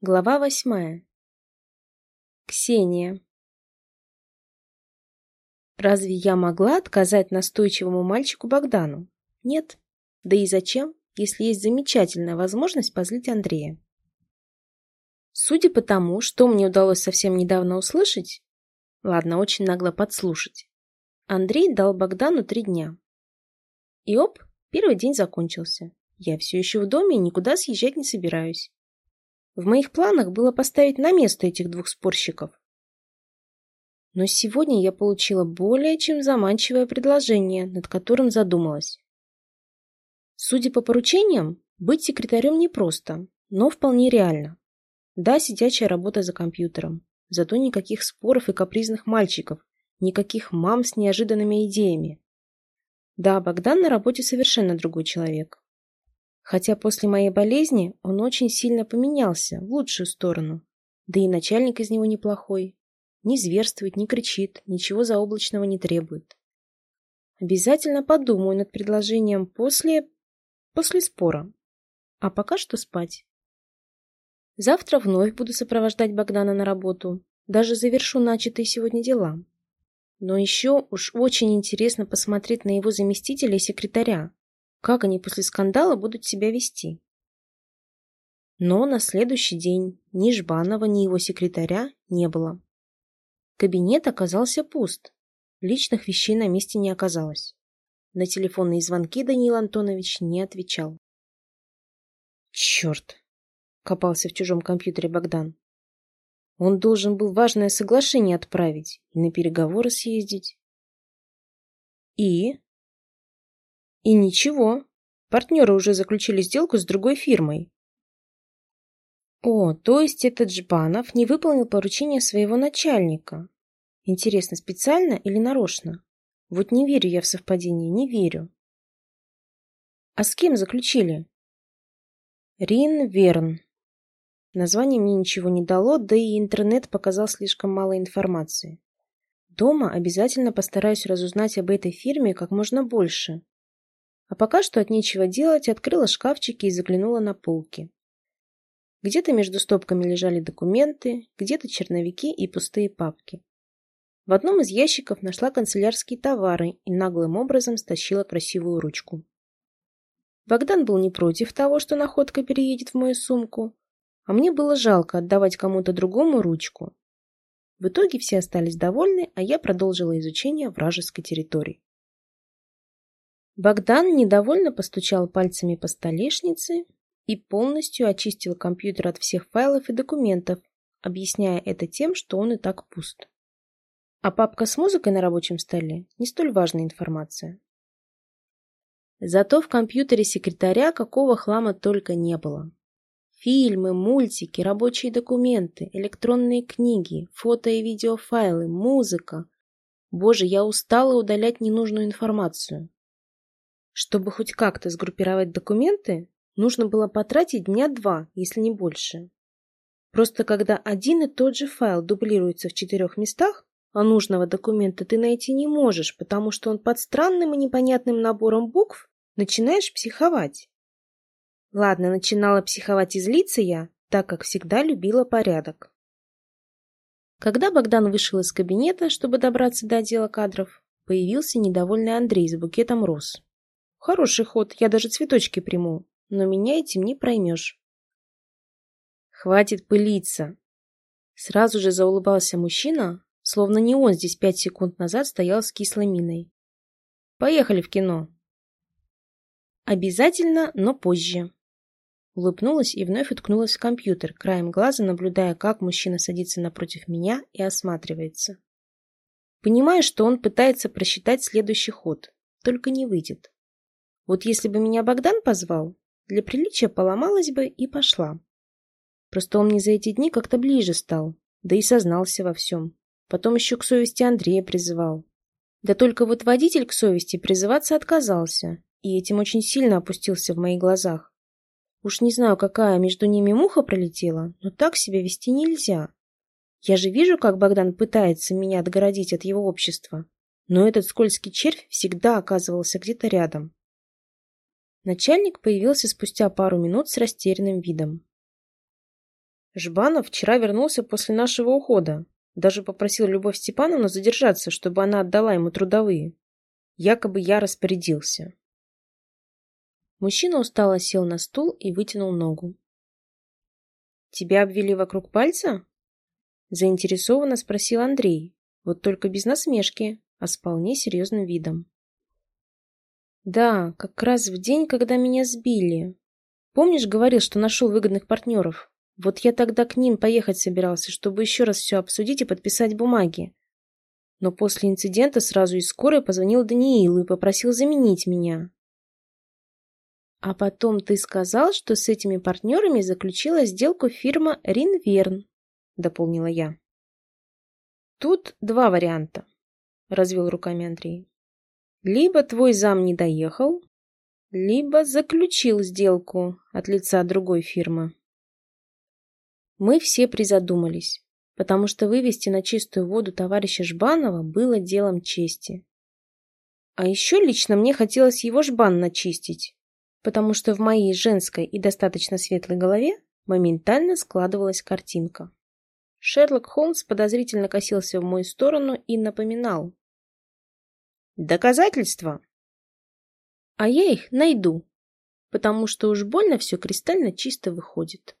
Глава восьмая. Ксения. Разве я могла отказать настойчивому мальчику Богдану? Нет. Да и зачем, если есть замечательная возможность позлить Андрея? Судя по тому, что мне удалось совсем недавно услышать, ладно, очень нагло подслушать, Андрей дал Богдану три дня. И оп, первый день закончился. Я все еще в доме и никуда съезжать не собираюсь. В моих планах было поставить на место этих двух спорщиков. Но сегодня я получила более чем заманчивое предложение, над которым задумалась. Судя по поручениям, быть секретарем непросто, но вполне реально. Да, сидячая работа за компьютером, зато никаких споров и капризных мальчиков, никаких мам с неожиданными идеями. Да, Богдан на работе совершенно другой человек. Хотя после моей болезни он очень сильно поменялся в лучшую сторону. Да и начальник из него неплохой. Не зверствует, не кричит, ничего заоблачного не требует. Обязательно подумаю над предложением после... после спора. А пока что спать. Завтра вновь буду сопровождать Богдана на работу. Даже завершу начатые сегодня дела. Но еще уж очень интересно посмотреть на его заместителя и секретаря, как они после скандала будут себя вести? Но на следующий день ни Жбанова, ни его секретаря не было. Кабинет оказался пуст. Личных вещей на месте не оказалось. На телефонные звонки Даниил Антонович не отвечал. «Черт!» — копался в чужом компьютере Богдан. «Он должен был важное соглашение отправить и на переговоры съездить». «И?» И ничего, партнеры уже заключили сделку с другой фирмой. О, то есть этот Жбанов не выполнил поручение своего начальника. Интересно, специально или нарочно? Вот не верю я в совпадение, не верю. А с кем заключили? Рин Верн. Название мне ничего не дало, да и интернет показал слишком мало информации. Дома обязательно постараюсь разузнать об этой фирме как можно больше. А пока что от нечего делать, открыла шкафчики и заглянула на полки. Где-то между стопками лежали документы, где-то черновики и пустые папки. В одном из ящиков нашла канцелярские товары и наглым образом стащила красивую ручку. Богдан был не против того, что находка переедет в мою сумку, а мне было жалко отдавать кому-то другому ручку. В итоге все остались довольны, а я продолжила изучение вражеской территории. Богдан недовольно постучал пальцами по столешнице и полностью очистил компьютер от всех файлов и документов, объясняя это тем, что он и так пуст. А папка с музыкой на рабочем столе – не столь важная информация. Зато в компьютере секретаря какого хлама только не было. Фильмы, мультики, рабочие документы, электронные книги, фото и видеофайлы, музыка. Боже, я устала удалять ненужную информацию. Чтобы хоть как-то сгруппировать документы, нужно было потратить дня два, если не больше. Просто когда один и тот же файл дублируется в четырех местах, а нужного документа ты найти не можешь, потому что он под странным и непонятным набором букв, начинаешь психовать. Ладно, начинала психовать и злиться я, так как всегда любила порядок. Когда Богдан вышел из кабинета, чтобы добраться до отдела кадров, появился недовольный Андрей с букетом роз. Хороший ход, я даже цветочки приму, но меня этим не проймешь. Хватит пылиться. Сразу же заулыбался мужчина, словно не он здесь пять секунд назад стоял с кислой миной. Поехали в кино. Обязательно, но позже. Улыбнулась и вновь уткнулась в компьютер, краем глаза наблюдая, как мужчина садится напротив меня и осматривается. Понимаю, что он пытается просчитать следующий ход, только не выйдет. Вот если бы меня Богдан позвал, для приличия поломалась бы и пошла. Просто он мне за эти дни как-то ближе стал, да и сознался во всем. Потом еще к совести Андрея призывал. Да только вот водитель к совести призываться отказался, и этим очень сильно опустился в моих глазах. Уж не знаю, какая между ними муха пролетела, но так себя вести нельзя. Я же вижу, как Богдан пытается меня отгородить от его общества, но этот скользкий червь всегда оказывался где-то рядом. Начальник появился спустя пару минут с растерянным видом. Жбанов вчера вернулся после нашего ухода. Даже попросил Любовь Степановну задержаться, чтобы она отдала ему трудовые. Якобы я распорядился. Мужчина устало сел на стул и вытянул ногу. «Тебя обвели вокруг пальца?» Заинтересованно спросил Андрей, вот только без насмешки, а с вполне серьезным видом. «Да, как раз в день, когда меня сбили. Помнишь, говорил, что нашел выгодных партнеров? Вот я тогда к ним поехать собирался, чтобы еще раз все обсудить и подписать бумаги. Но после инцидента сразу из скорой позвонил Даниилу и попросил заменить меня. А потом ты сказал, что с этими партнерами заключила сделку фирма Ринверн, дополнила я. Тут два варианта, развел руками Андрей. Либо твой зам не доехал, либо заключил сделку от лица другой фирмы. Мы все призадумались, потому что вывести на чистую воду товарища Жбанова было делом чести. А еще лично мне хотелось его жбан начистить, потому что в моей женской и достаточно светлой голове моментально складывалась картинка. Шерлок Холмс подозрительно косился в мою сторону и напоминал. «Доказательства?» «А я их найду, потому что уж больно все кристально чисто выходит».